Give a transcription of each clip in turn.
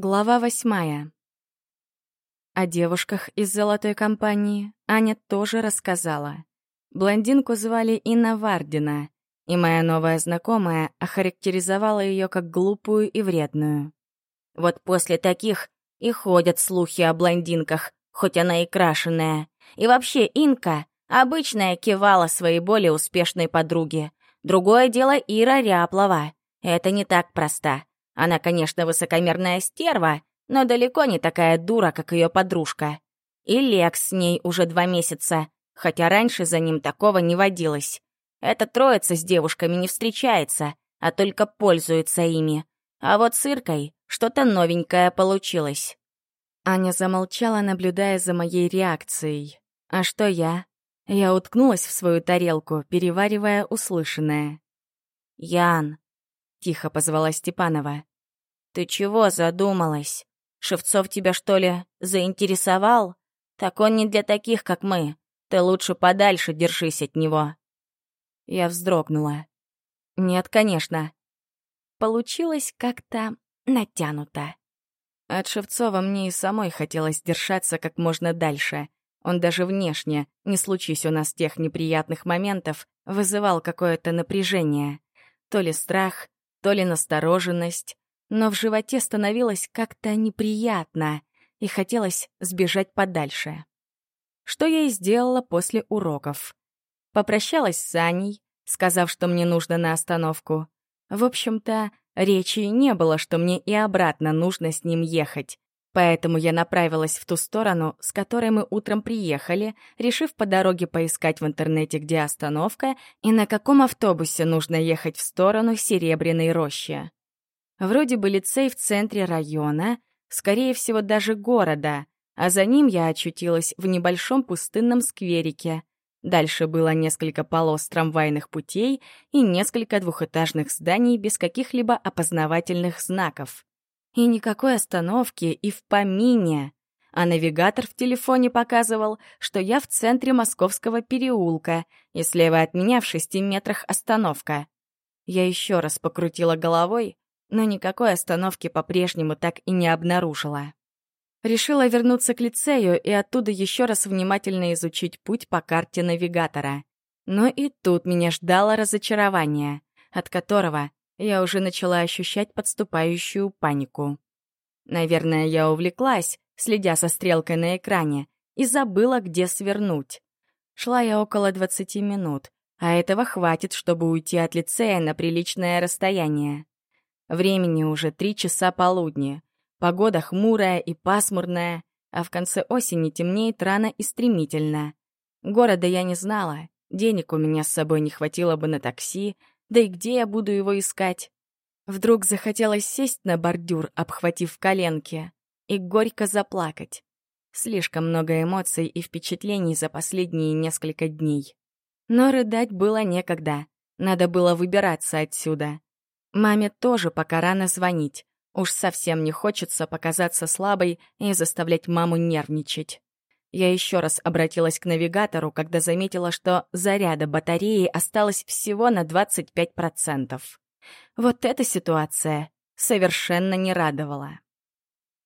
Глава восьмая. О девушках из золотой компании Аня тоже рассказала. Блондинку звали Инна Вардина, и моя новая знакомая охарактеризовала ее как глупую и вредную. Вот после таких и ходят слухи о блондинках, хоть она и крашеная. И вообще Инка — обычная кивала своей более успешной подруге. Другое дело Ира Ряплова. Это не так просто. Она, конечно, высокомерная стерва, но далеко не такая дура, как ее подружка. И Лекс с ней уже два месяца, хотя раньше за ним такого не водилось. Эта троица с девушками не встречается, а только пользуется ими. А вот с Иркой что-то новенькое получилось. Аня замолчала, наблюдая за моей реакцией. А что я? Я уткнулась в свою тарелку, переваривая услышанное. «Ян», — тихо позвала Степанова, «Ты чего задумалась? Шевцов тебя, что ли, заинтересовал? Так он не для таких, как мы. Ты лучше подальше держись от него». Я вздрогнула. «Нет, конечно». Получилось как-то натянуто. От Шевцова мне и самой хотелось держаться как можно дальше. Он даже внешне, не случись у нас тех неприятных моментов, вызывал какое-то напряжение. То ли страх, то ли настороженность, но в животе становилось как-то неприятно, и хотелось сбежать подальше. Что я и сделала после уроков. Попрощалась с Аней, сказав, что мне нужно на остановку. В общем-то, речи не было, что мне и обратно нужно с ним ехать. Поэтому я направилась в ту сторону, с которой мы утром приехали, решив по дороге поискать в интернете, где остановка и на каком автобусе нужно ехать в сторону Серебряной рощи. Вроде бы лицей в центре района, скорее всего, даже города, а за ним я очутилась в небольшом пустынном скверике. Дальше было несколько полос трамвайных путей и несколько двухэтажных зданий без каких-либо опознавательных знаков. И никакой остановки и в помине. А навигатор в телефоне показывал, что я в центре Московского переулка, и слева от меня в шести метрах остановка. Я еще раз покрутила головой, но никакой остановки по-прежнему так и не обнаружила. Решила вернуться к лицею и оттуда еще раз внимательно изучить путь по карте навигатора. Но и тут меня ждало разочарование, от которого я уже начала ощущать подступающую панику. Наверное, я увлеклась, следя со стрелкой на экране, и забыла, где свернуть. Шла я около 20 минут, а этого хватит, чтобы уйти от лицея на приличное расстояние. Времени уже три часа полудня. Погода хмурая и пасмурная, а в конце осени темнеет рано и стремительно. Города я не знала, денег у меня с собой не хватило бы на такси, да и где я буду его искать? Вдруг захотелось сесть на бордюр, обхватив коленки, и горько заплакать. Слишком много эмоций и впечатлений за последние несколько дней. Но рыдать было некогда. Надо было выбираться отсюда. Маме тоже пока рано звонить. Уж совсем не хочется показаться слабой и заставлять маму нервничать. Я еще раз обратилась к навигатору, когда заметила, что заряда батареи осталось всего на 25%. Вот эта ситуация совершенно не радовала.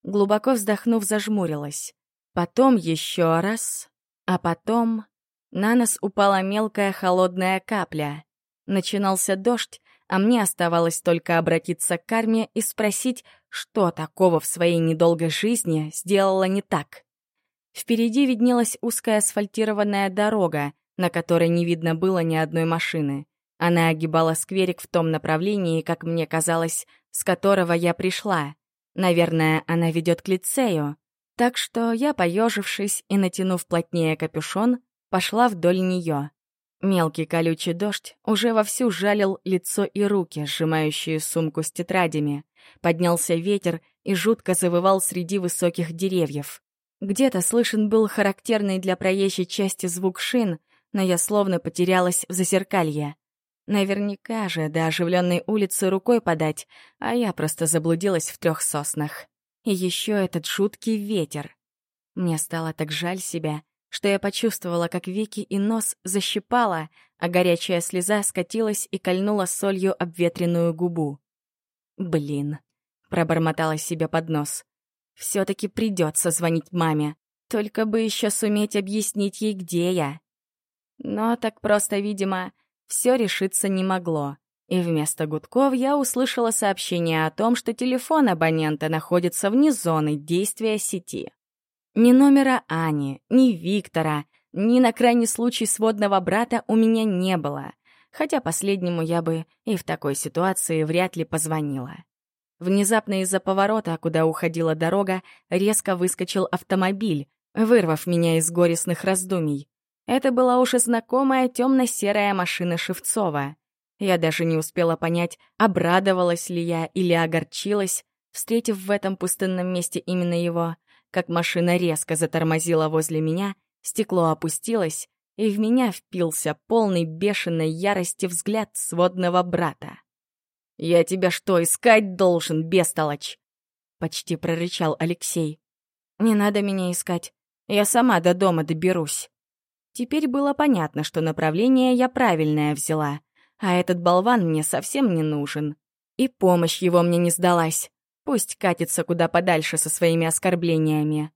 Глубоко вздохнув, зажмурилась. Потом еще раз, а потом на нас упала мелкая холодная капля. Начинался дождь, а мне оставалось только обратиться к карме и спросить, что такого в своей недолгой жизни сделала не так. Впереди виднелась узкая асфальтированная дорога, на которой не видно было ни одной машины. Она огибала скверик в том направлении, как мне казалось, с которого я пришла. Наверное, она ведет к лицею. Так что я, поежившись и натянув плотнее капюшон, пошла вдоль нее. Мелкий колючий дождь уже вовсю жалил лицо и руки, сжимающие сумку с тетрадями. Поднялся ветер и жутко завывал среди высоких деревьев. Где-то слышен был характерный для проезжей части звук шин, но я словно потерялась в зазеркалье. Наверняка же до оживленной улицы рукой подать, а я просто заблудилась в трех соснах. И еще этот жуткий ветер. Мне стало так жаль себя, что я почувствовала, как веки и нос защипала, а горячая слеза скатилась и кольнула солью обветренную губу. Блин, пробормотала себе под нос. все таки придется звонить маме, только бы еще суметь объяснить ей, где я. Но так просто, видимо, все решиться не могло. И вместо гудков я услышала сообщение о том, что телефон абонента находится вне зоны действия сети. Ни номера Ани, ни Виктора, ни на крайний случай сводного брата у меня не было, хотя последнему я бы и в такой ситуации вряд ли позвонила. Внезапно из-за поворота, куда уходила дорога, резко выскочил автомобиль, вырвав меня из горестных раздумий. Это была уже знакомая темно-серая машина Шевцова. Я даже не успела понять, обрадовалась ли я или огорчилась, встретив в этом пустынном месте именно его, как машина резко затормозила возле меня, стекло опустилось, и в меня впился полный бешеной ярости взгляд сводного брата. «Я тебя что, искать должен, бестолочь?» — почти прорычал Алексей. «Не надо меня искать. Я сама до дома доберусь». Теперь было понятно, что направление я правильное взяла, а этот болван мне совсем не нужен. И помощь его мне не сдалась. Пусть катится куда подальше со своими оскорблениями.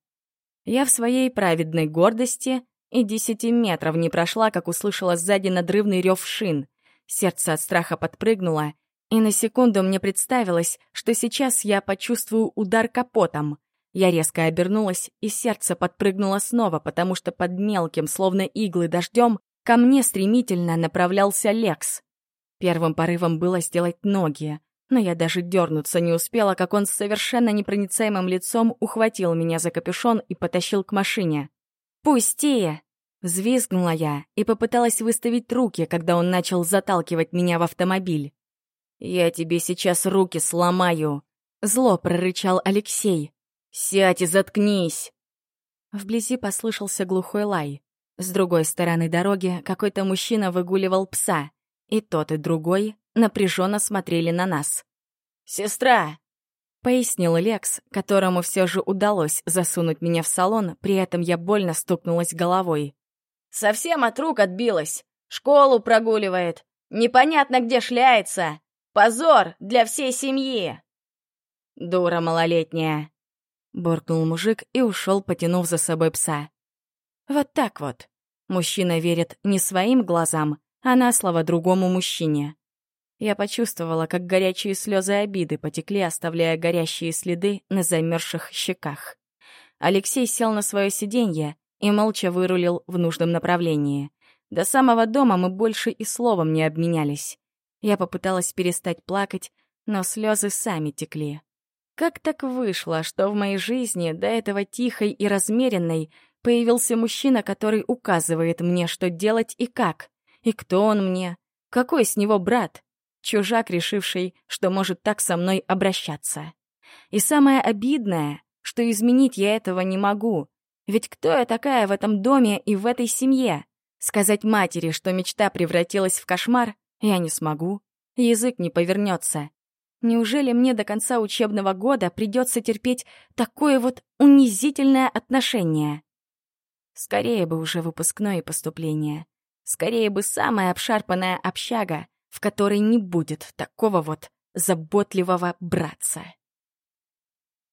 Я в своей праведной гордости и десяти метров не прошла, как услышала сзади надрывный рев шин. Сердце от страха подпрыгнуло, и на секунду мне представилось, что сейчас я почувствую удар капотом. Я резко обернулась, и сердце подпрыгнуло снова, потому что под мелким, словно иглы дождем, ко мне стремительно направлялся Лекс. Первым порывом было сделать ноги, но я даже дернуться не успела, как он с совершенно непроницаемым лицом ухватил меня за капюшон и потащил к машине. «Пусти!» — взвизгнула я и попыталась выставить руки, когда он начал заталкивать меня в автомобиль. «Я тебе сейчас руки сломаю!» — зло прорычал Алексей. «Сядь и заткнись!» Вблизи послышался глухой лай. С другой стороны дороги какой-то мужчина выгуливал пса, и тот, и другой напряженно смотрели на нас. «Сестра!» — пояснил Лекс, которому все же удалось засунуть меня в салон, при этом я больно стукнулась головой. «Совсем от рук отбилась. Школу прогуливает. Непонятно, где шляется. Позор для всей семьи!» «Дура малолетняя!» буркнул мужик и ушел, потянув за собой пса. Вот так вот. Мужчина верит не своим глазам, а на слово другому мужчине. Я почувствовала, как горячие слезы обиды потекли, оставляя горящие следы на замерзших щеках. Алексей сел на свое сиденье и молча вырулил в нужном направлении. До самого дома мы больше и словом не обменялись. Я попыталась перестать плакать, но слезы сами текли. Как так вышло, что в моей жизни, до этого тихой и размеренной, появился мужчина, который указывает мне, что делать и как? И кто он мне? Какой с него брат? Чужак, решивший, что может так со мной обращаться. И самое обидное, что изменить я этого не могу. Ведь кто я такая в этом доме и в этой семье? Сказать матери, что мечта превратилась в кошмар, я не смогу. Язык не повернется. Неужели мне до конца учебного года придется терпеть такое вот унизительное отношение? Скорее бы уже выпускное поступление. Скорее бы самая обшарпанная общага, в которой не будет такого вот заботливого братца.